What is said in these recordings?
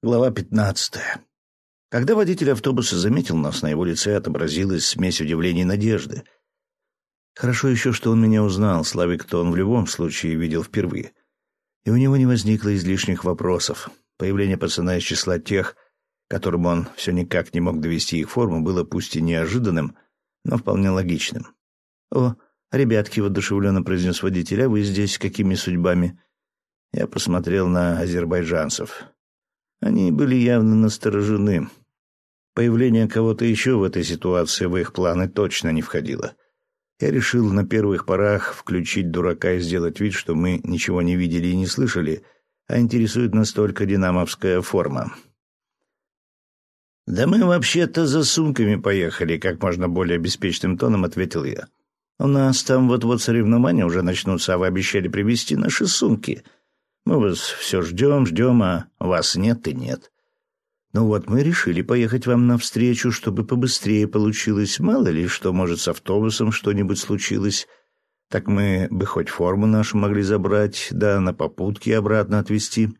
Глава пятнадцатая. Когда водитель автобуса заметил нас, на его лице отобразилась смесь удивления и надежды. Хорошо еще, что он меня узнал, Славик-то он в любом случае видел впервые. И у него не возникло излишних вопросов. Появление пацана из числа тех, которым он все никак не мог довести их форму, было пусть и неожиданным, но вполне логичным. «О, ребятки», — воодушевленно произнес водитель, — «а вы здесь какими судьбами?» Я посмотрел на азербайджанцев. Они были явно насторожены. Появление кого-то еще в этой ситуации в их планы точно не входило. Я решил на первых порах включить дурака и сделать вид, что мы ничего не видели и не слышали, а интересует нас только динамовская форма. «Да мы вообще-то за сумками поехали», — как можно более беспечным тоном ответил я. «У нас там вот-вот соревнования уже начнутся, а вы обещали привезти наши сумки». Мы вас все ждем, ждем, а вас нет и нет. Ну вот мы решили поехать вам навстречу, чтобы побыстрее получилось. Мало ли, что, может, с автобусом что-нибудь случилось. Так мы бы хоть форму нашу могли забрать, да на попутке обратно отвезти.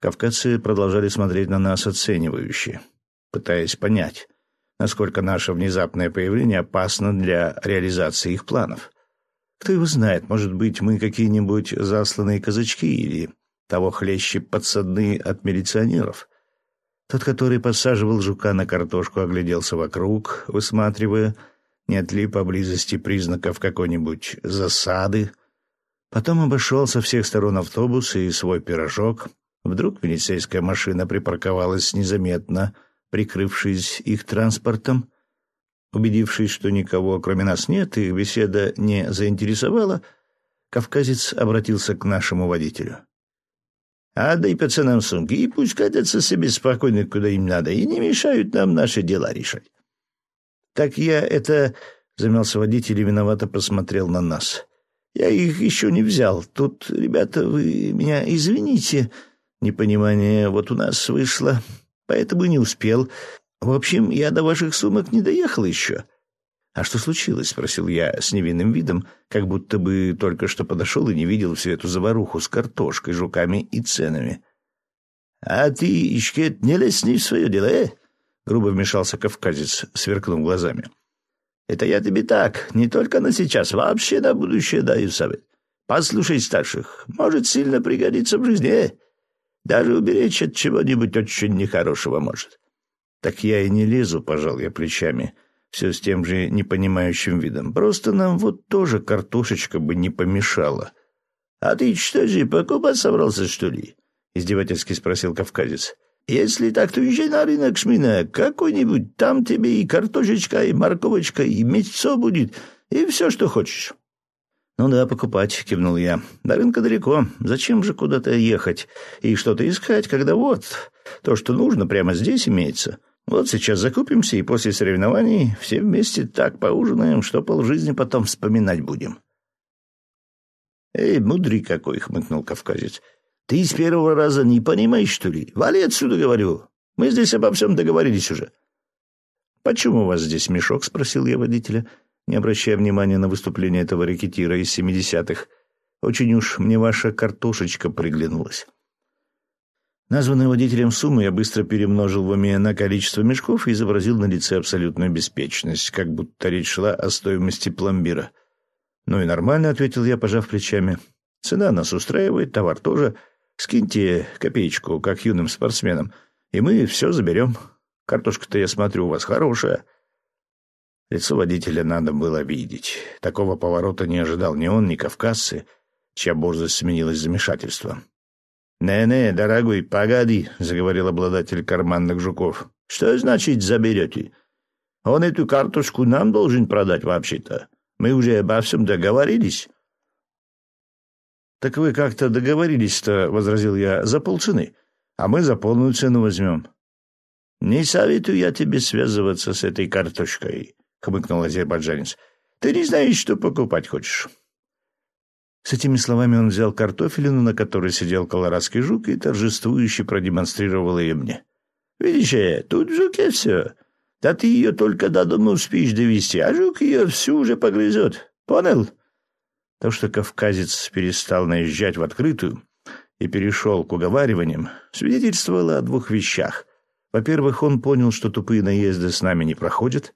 Кавказцы продолжали смотреть на нас оценивающе, пытаясь понять, насколько наше внезапное появление опасно для реализации их планов. Кто его знает, может быть, мы какие-нибудь засланные казачки или того хлеще подсадные от милиционеров. Тот, который подсаживал жука на картошку, огляделся вокруг, высматривая, нет ли поблизости признаков какой-нибудь засады. Потом обошел со всех сторон автобус и свой пирожок. Вдруг милицейская машина припарковалась незаметно, прикрывшись их транспортом, Убедившись, что никого кроме нас нет, и беседа не заинтересовала, кавказец обратился к нашему водителю. «Отдай пацанам сумки, и пусть катятся себе спокойно, куда им надо, и не мешают нам наши дела решать». «Так я это...» — замялся водитель и виновато посмотрел на нас. «Я их еще не взял. Тут, ребята, вы меня извините. Непонимание вот у нас вышло, поэтому не успел. В общем, я до ваших сумок не доехал еще. А что случилось? спросил я с невинным видом, как будто бы только что подошел и не видел всю эту заваруху с картошкой, жуками и ценами. А ты, Ичкет, не лезь не в свое дело, э? грубо вмешался кавказец, сверкнув глазами. Это я тебе так, не только на сейчас, вообще на будущее даю совет. Послушай старших, может сильно пригодиться в жизни, э? Даже уберечь от чего-нибудь очень нехорошего может. Так я и не лезу, пожал я плечами, все с тем же непонимающим видом. Просто нам вот тоже картошечка бы не помешала. — А ты что же, покупать собрался, что ли? — издевательски спросил кавказец. — Если так, то езжай на рынок Шмина, какой-нибудь, там тебе и картошечка, и морковочка, и мясо будет, и все, что хочешь. — Ну да, покупать, — кивнул я. — До рынка далеко. Зачем же куда-то ехать и что-то искать, когда вот то, что нужно, прямо здесь имеется? Вот сейчас закупимся, и после соревнований все вместе так поужинаем, что полжизни потом вспоминать будем. — Эй, мудрый какой! — хмыкнул кавказец. — Ты с первого раза не понимаешь, что ли? Вали отсюда, говорю. Мы здесь обо всем договорились уже. — Почему у вас здесь мешок? — спросил я водителя не обращая внимания на выступление этого рекетира из семидесятых. Очень уж мне ваша картошечка приглянулась. Названную водителем сумму я быстро перемножил в уме на количество мешков и изобразил на лице абсолютную беспечность, как будто речь шла о стоимости пломбира. «Ну и нормально», — ответил я, пожав плечами. «Цена нас устраивает, товар тоже. Скиньте копеечку, как юным спортсменам, и мы все заберем. Картошка-то, я смотрю, у вас хорошая». Лицо водителя надо было видеть. Такого поворота не ожидал ни он, ни кавказцы, чья борзость сменилась замешательством. «Не-не, дорогой, погоди», — заговорил обладатель карманных жуков. «Что значит заберете? Он эту картошку нам должен продать вообще-то. Мы уже обо всем договорились». «Так вы как-то договорились-то», — возразил я, — «за полцены, а мы за полную цену возьмем». «Не советую я тебе связываться с этой картошкой», — хмыкнул азербайджанец. «Ты не знаешь, что покупать хочешь». С этими словами он взял картофелину, на которой сидел колорадский жук, и торжествующе продемонстрировал ее мне. «Видишь, э, тут в жуке все. Да ты ее только до дома успеешь довести, а жук ее всю уже погрызет. Понял?» То, что кавказец перестал наезжать в открытую и перешел к уговариваниям, свидетельствовало о двух вещах. Во-первых, он понял, что тупые наезды с нами не проходят.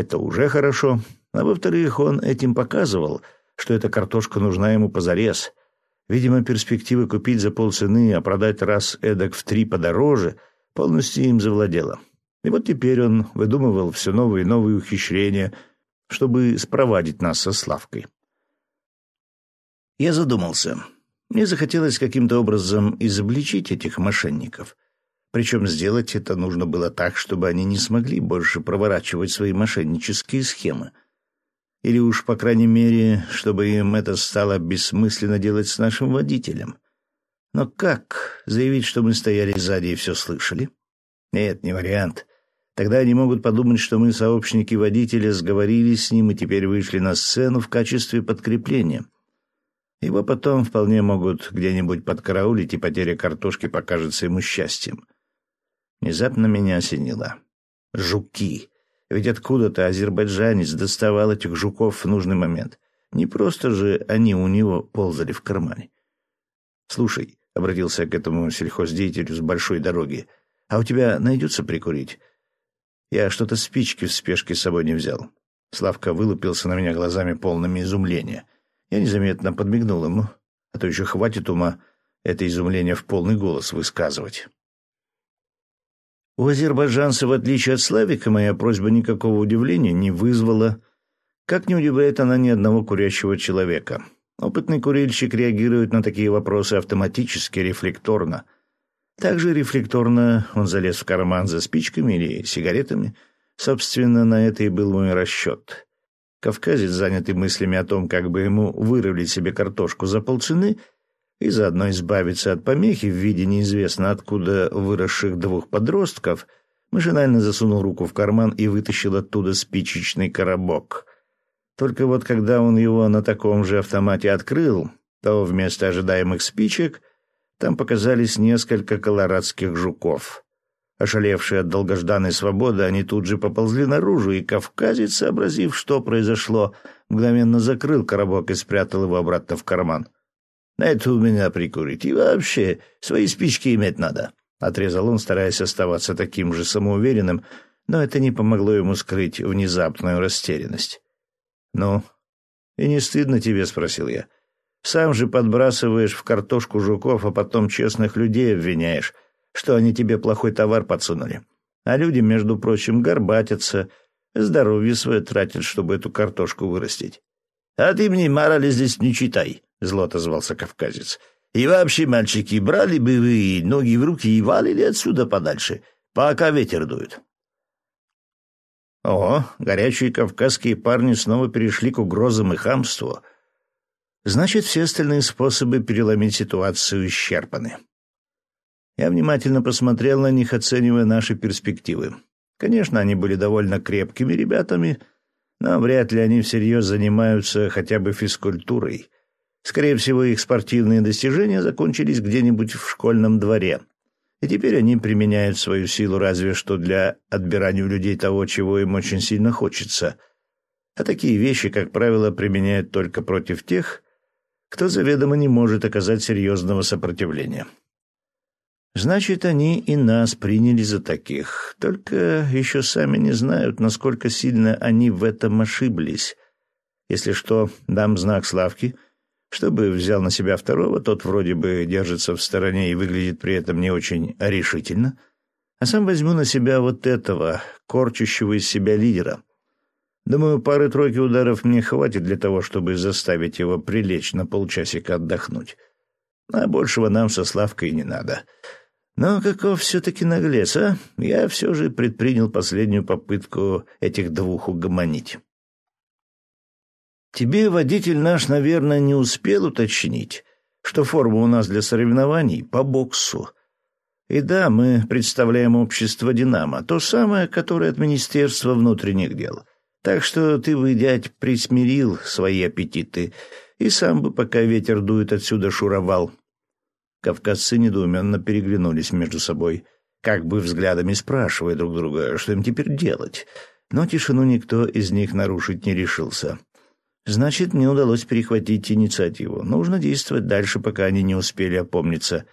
Это уже хорошо. А во-вторых, он этим показывал, что эта картошка нужна ему позарез. Видимо, перспектива купить за полцены, а продать раз эдак в три подороже полностью им завладела. И вот теперь он выдумывал все новые и новые ухищрения, чтобы спровадить нас со Славкой. Я задумался. Мне захотелось каким-то образом изобличить этих мошенников. Причем сделать это нужно было так, чтобы они не смогли больше проворачивать свои мошеннические схемы. Или уж, по крайней мере, чтобы им это стало бессмысленно делать с нашим водителем. Но как заявить, что мы стояли сзади и все слышали? Нет, не вариант. Тогда они могут подумать, что мы, сообщники водителя, сговорились с ним и теперь вышли на сцену в качестве подкрепления. Его потом вполне могут где-нибудь подкараулить, и потеря картошки покажется ему счастьем. Внезапно меня осенило. Жуки. Ведь откуда-то азербайджанец доставал этих жуков в нужный момент. Не просто же они у него ползали в кармане. «Слушай», — обратился к этому сельхоздеятелю с большой дороги, «а у тебя найдется прикурить?» Я что-то спички в спешке с собой не взял. Славка вылупился на меня глазами полными изумления. Я незаметно подмигнул ему, а то еще хватит ума это изумление в полный голос высказывать. У азербайджанца, в отличие от Славика, моя просьба никакого удивления не вызвала. Как не удивляет она ни одного курящего человека. Опытный курильщик реагирует на такие вопросы автоматически, рефлекторно — также рефлекторно он залез в карман за спичками или сигаретами. Собственно, на это и был мой расчет. Кавказец, занятый мыслями о том, как бы ему вырвать себе картошку за полцены и заодно избавиться от помехи в виде неизвестно откуда выросших двух подростков, машинально засунул руку в карман и вытащил оттуда спичечный коробок. Только вот когда он его на таком же автомате открыл, то вместо ожидаемых спичек там показались несколько колорадских жуков. Ошалевшие от долгожданной свободы, они тут же поползли наружу, и кавказец, сообразив, что произошло, мгновенно закрыл коробок и спрятал его обратно в карман. «На это у меня прикурить. И вообще, свои спички иметь надо», — отрезал он, стараясь оставаться таким же самоуверенным, но это не помогло ему скрыть внезапную растерянность. «Ну, и не стыдно тебе?» — спросил я. — сам же подбрасываешь в картошку жуков, а потом честных людей обвиняешь, что они тебе плохой товар подсунули. А люди, между прочим, горбатятся, здоровье свое тратят, чтобы эту картошку вырастить. — А ты мне морали здесь не читай, — зло отозвался кавказец. — И вообще, мальчики, брали бы вы ноги в руки и валили отсюда подальше, пока ветер дует. О, горячие кавказские парни снова перешли к угрозам и хамству. Значит, все остальные способы переломить ситуацию исчерпаны. Я внимательно посмотрел на них, оценивая наши перспективы. Конечно, они были довольно крепкими ребятами, но вряд ли они всерьез занимаются хотя бы физкультурой. Скорее всего, их спортивные достижения закончились где-нибудь в школьном дворе. И теперь они применяют свою силу разве что для отбирания у людей того, чего им очень сильно хочется. А такие вещи, как правило, применяют только против тех, кто заведомо не может оказать серьезного сопротивления. Значит, они и нас приняли за таких, только еще сами не знают, насколько сильно они в этом ошиблись. Если что, дам знак Славки, чтобы взял на себя второго, тот вроде бы держится в стороне и выглядит при этом не очень решительно, а сам возьму на себя вот этого, корчащего из себя лидера — Думаю, пары-тройки ударов мне хватит для того, чтобы заставить его прилечь на полчасика отдохнуть. А большего нам со Славкой не надо. Но каков все-таки наглец, а? Я все же предпринял последнюю попытку этих двух угомонить. Тебе водитель наш, наверное, не успел уточнить, что форма у нас для соревнований по боксу. И да, мы представляем общество «Динамо», то самое, которое от Министерства внутренних дел. Так что ты бы, дядь, присмирил свои аппетиты и сам бы, пока ветер дует, отсюда шуровал. Кавказцы недоуменно переглянулись между собой, как бы взглядами спрашивая друг друга, что им теперь делать. Но тишину никто из них нарушить не решился. Значит, мне удалось перехватить инициативу. Нужно действовать дальше, пока они не успели опомниться.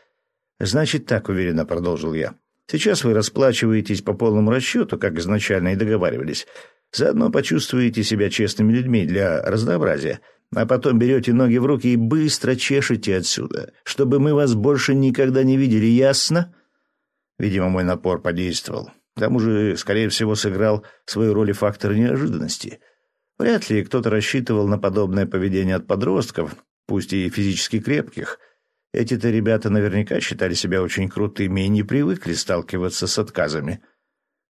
Значит, так уверенно продолжил я. Сейчас вы расплачиваетесь по полному расчету, как изначально и договаривались. Заодно почувствуете себя честными людьми для разнообразия, а потом берете ноги в руки и быстро чешете отсюда, чтобы мы вас больше никогда не видели, ясно? Видимо, мой напор подействовал. К тому же, скорее всего, сыграл свою роль и фактор неожиданности. Вряд ли кто-то рассчитывал на подобное поведение от подростков, пусть и физически крепких — эти-то ребята наверняка считали себя очень крутыми и не привыкли сталкиваться с отказами.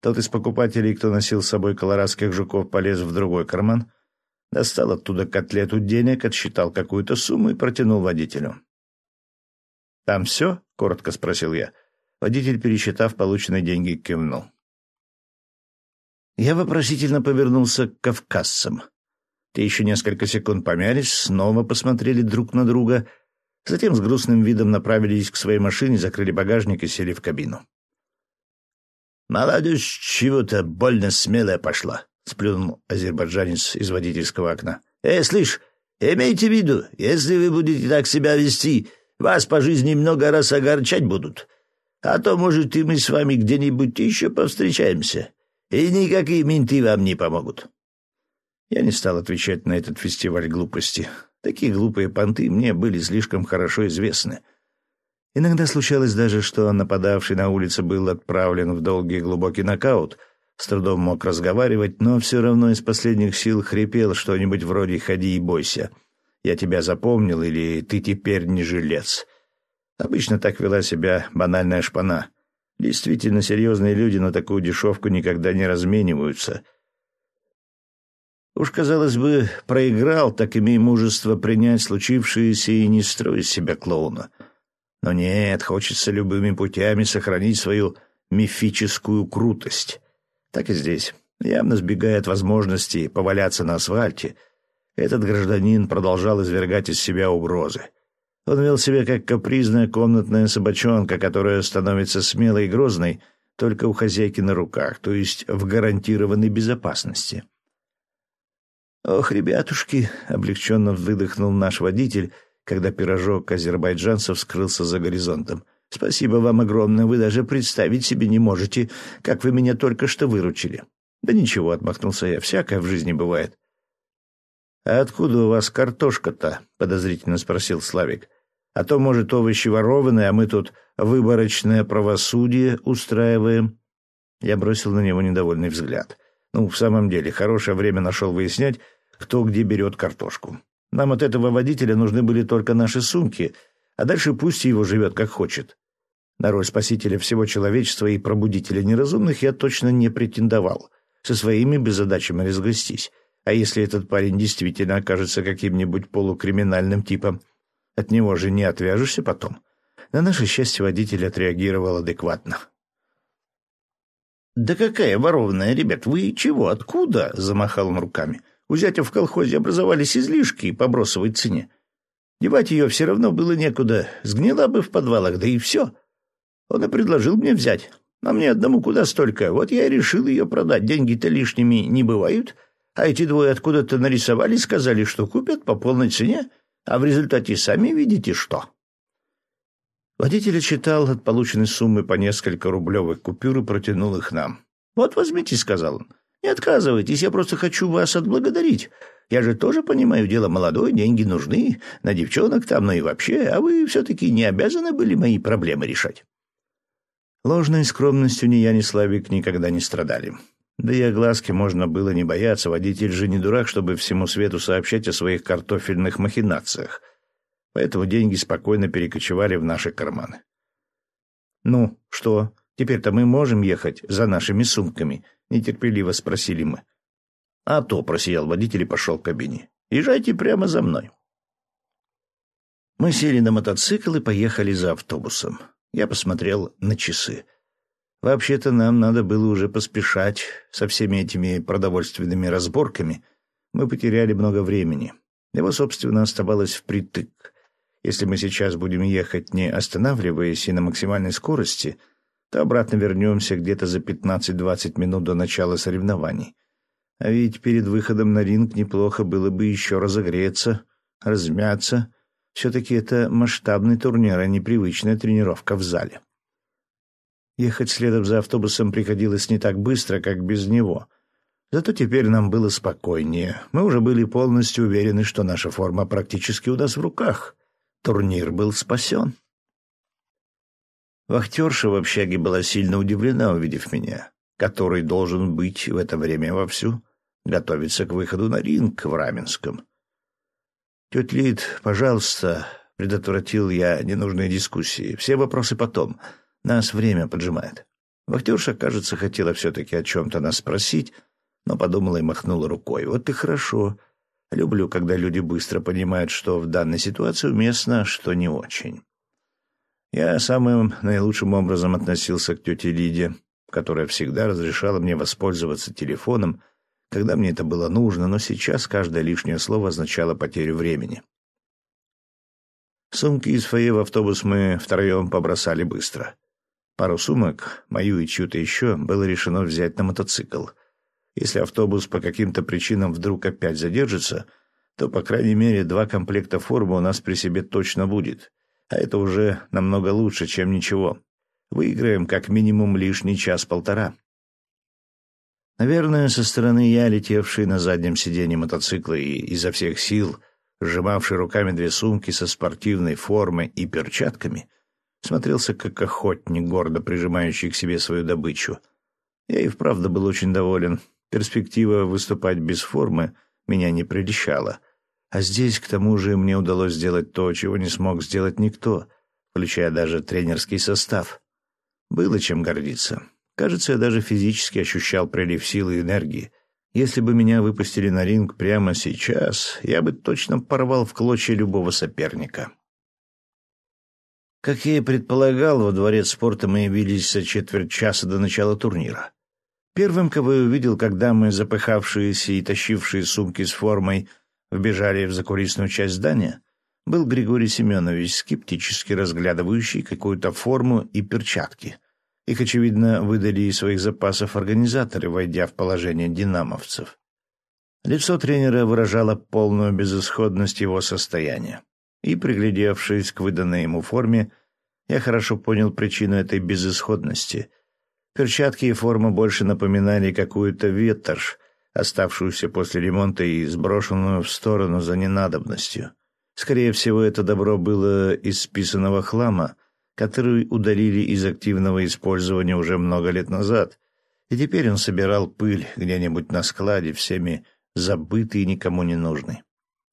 Тот из покупателей, кто носил с собой колорадских жуков, полез в другой карман, достал оттуда котлету денег, отсчитал какую-то сумму и протянул водителю. «Там все?» — коротко спросил я. Водитель, пересчитав полученные деньги, кивнул. Я вопросительно повернулся к кавказцам. Те еще несколько секунд помялись, снова посмотрели друг на друга — Затем с грустным видом направились к своей машине, закрыли багажник и сели в кабину. «Молодежь чего-то больно смелая пошла», — сплюнул азербайджанец из водительского окна. «Эй, слышь, имейте в виду, если вы будете так себя вести, вас по жизни много раз огорчать будут. А то, может, и мы с вами где-нибудь еще повстречаемся, и никакие менты вам не помогут». Я не стал отвечать на этот фестиваль глупости. Такие глупые понты мне были слишком хорошо известны. Иногда случалось даже, что нападавший на улице был отправлен в долгий глубокий нокаут, с трудом мог разговаривать, но все равно из последних сил хрипел что-нибудь вроде «ходи и бойся». «Я тебя запомнил» или «ты теперь не жилец». Обычно так вела себя банальная шпана. Действительно серьезные люди на такую дешевку никогда не размениваются — Уж, казалось бы, проиграл, так имей мужество принять случившееся и не строить себя клоуна. Но нет, хочется любыми путями сохранить свою мифическую крутость. Так и здесь. Явно сбегая от возможности поваляться на асфальте, этот гражданин продолжал извергать из себя угрозы. Он вел себя как капризная комнатная собачонка, которая становится смелой и грозной только у хозяйки на руках, то есть в гарантированной безопасности. «Ох, ребятушки!» — облегченно выдохнул наш водитель, когда пирожок азербайджанцев скрылся за горизонтом. «Спасибо вам огромное, вы даже представить себе не можете, как вы меня только что выручили». «Да ничего», — отмахнулся я, — «всякое в жизни бывает». «А откуда у вас картошка-то?» — подозрительно спросил Славик. «А то, может, овощи ворованные, а мы тут выборочное правосудие устраиваем». Я бросил на него недовольный взгляд. «Ну, в самом деле, хорошее время нашел выяснять, кто где берет картошку. Нам от этого водителя нужны были только наши сумки, а дальше пусть его живет как хочет. На роль спасителя всего человечества и пробудителя неразумных я точно не претендовал. Со своими бы задачами разгрестись. А если этот парень действительно окажется каким-нибудь полукриминальным типом, от него же не отвяжешься потом. На наше счастье водитель отреагировал адекватно. «Да какая ворованная, ребят, вы чего, откуда?» — замахал он руками. У зятя в колхозе образовались излишки по бросовой цене. Девать ее все равно было некуда, сгнила бы в подвалах, да и все. Он и предложил мне взять. А мне одному куда столько, вот я и решил ее продать. Деньги-то лишними не бывают. А эти двое откуда-то нарисовали, сказали, что купят по полной цене, а в результате сами видите что. Водитель отчитал от полученной суммы по несколько рублевых купюр и протянул их нам. «Вот возьмите», — сказал он. Не отказывайтесь, я просто хочу вас отблагодарить. Я же тоже понимаю, дело молодое, деньги нужны, на девчонок там, ну и вообще, а вы все-таки не обязаны были мои проблемы решать». Ложной скромностью ни я, ни Славик никогда не страдали. Да и огласки можно было не бояться, водитель же не дурак, чтобы всему свету сообщать о своих картофельных махинациях. Поэтому деньги спокойно перекочевали в наши карманы. «Ну, что, теперь-то мы можем ехать за нашими сумками?» — нетерпеливо спросили мы. «А то», — просиял водитель и пошел к кабине. «Езжайте прямо за мной». Мы сели на мотоцикл и поехали за автобусом. Я посмотрел на часы. Вообще-то нам надо было уже поспешать со всеми этими продовольственными разборками. Мы потеряли много времени. Его, собственно, оставалось впритык. Если мы сейчас будем ехать, не останавливаясь и на максимальной скорости — то обратно вернемся где-то за 15-20 минут до начала соревнований. А ведь перед выходом на ринг неплохо было бы еще разогреться, размяться. Все-таки это масштабный турнир, а не привычная тренировка в зале. Ехать следом за автобусом приходилось не так быстро, как без него. Зато теперь нам было спокойнее. Мы уже были полностью уверены, что наша форма практически у нас в руках. Турнир был спасен. Вахтерша в общаге была сильно удивлена, увидев меня, который должен быть в это время вовсю готовиться к выходу на ринг в Раменском. «Тетя Лид, пожалуйста», — предотвратил я ненужные дискуссии. «Все вопросы потом. Нас время поджимает». Вахтерша, кажется, хотела все-таки о чем-то нас спросить, но подумала и махнула рукой. «Вот и хорошо. Люблю, когда люди быстро понимают, что в данной ситуации уместно, что не очень». Я самым наилучшим образом относился к тете Лиде, которая всегда разрешала мне воспользоваться телефоном, когда мне это было нужно, но сейчас каждое лишнее слово означало потерю времени. Сумки из фойе в автобус мы втроем побросали быстро. Пару сумок, мою и чью-то еще, было решено взять на мотоцикл. Если автобус по каким-то причинам вдруг опять задержится, то, по крайней мере, два комплекта формы у нас при себе точно будет — а это уже намного лучше, чем ничего. Выиграем как минимум лишний час-полтора. Наверное, со стороны я, летевший на заднем сиденье мотоцикла и изо всех сил, сжимавший руками две сумки со спортивной формой и перчатками, смотрелся как охотник, гордо прижимающий к себе свою добычу. Я и вправду был очень доволен. Перспектива выступать без формы меня не прельщала. А здесь, к тому же, мне удалось сделать то, чего не смог сделать никто, включая даже тренерский состав. Было чем гордиться. Кажется, я даже физически ощущал прилив силы и энергии. Если бы меня выпустили на ринг прямо сейчас, я бы точно порвал в клочья любого соперника. Как я и предполагал, во дворец спорта мы явились за четверть часа до начала турнира. Первым, кого я увидел, когда мы, запыхавшиеся и тащившие сумки с формой, вбежали в закулисную часть здания, был Григорий Семенович, скептически разглядывающий какую-то форму и перчатки. Их, очевидно, выдали из своих запасов организаторы, войдя в положение динамовцев. Лицо тренера выражало полную безысходность его состояния. И, приглядевшись к выданной ему форме, я хорошо понял причину этой безысходности. Перчатки и форма больше напоминали какую-то ветошь, оставшуюся после ремонта и сброшенную в сторону за ненадобностью. Скорее всего, это добро было из списанного хлама, который удалили из активного использования уже много лет назад, и теперь он собирал пыль где-нибудь на складе, всеми забытый и никому не нужный.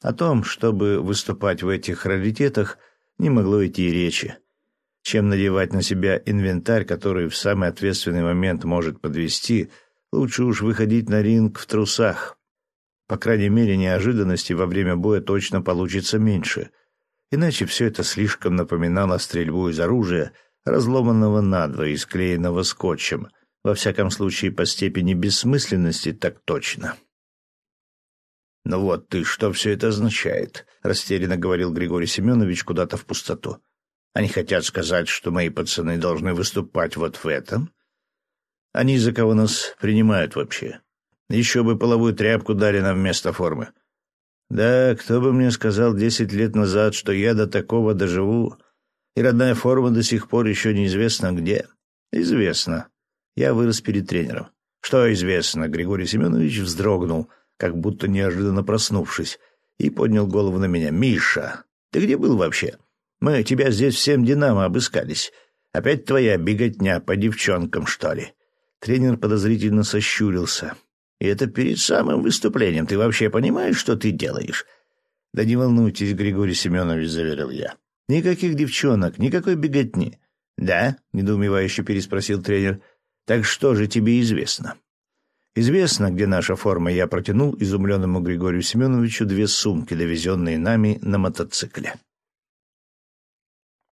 О том, чтобы выступать в этих раритетах, не могло идти и речи. Чем надевать на себя инвентарь, который в самый ответственный момент может подвести – Лучше уж выходить на ринг в трусах. По крайней мере, неожиданности во время боя точно получится меньше. Иначе все это слишком напоминало стрельбу из оружия, разломанного надвое и склеенного скотчем. Во всяком случае, по степени бессмысленности так точно. «Ну вот ты, что все это означает?» — растерянно говорил Григорий Семенович куда-то в пустоту. «Они хотят сказать, что мои пацаны должны выступать вот в этом?» Они за кого нас принимают вообще? Еще бы половую тряпку дали нам вместо формы. Да, кто бы мне сказал десять лет назад, что я до такого доживу, и родная форма до сих пор еще неизвестно где. Известно. Я вырос перед тренером. Что известно? Григорий Семенович вздрогнул, как будто неожиданно проснувшись, и поднял голову на меня. «Миша, ты где был вообще? Мы тебя здесь всем «Динамо» обыскались. Опять твоя беготня по девчонкам, что ли?» Тренер подозрительно сощурился. «И это перед самым выступлением. Ты вообще понимаешь, что ты делаешь?» «Да не волнуйтесь, Григорий Семенович», — заверил я. «Никаких девчонок, никакой беготни». «Да?» — недоумевающе переспросил тренер. «Так что же тебе известно?» «Известно, где наша форма». Я протянул изумленному Григорию Семеновичу две сумки, довезенные нами на мотоцикле.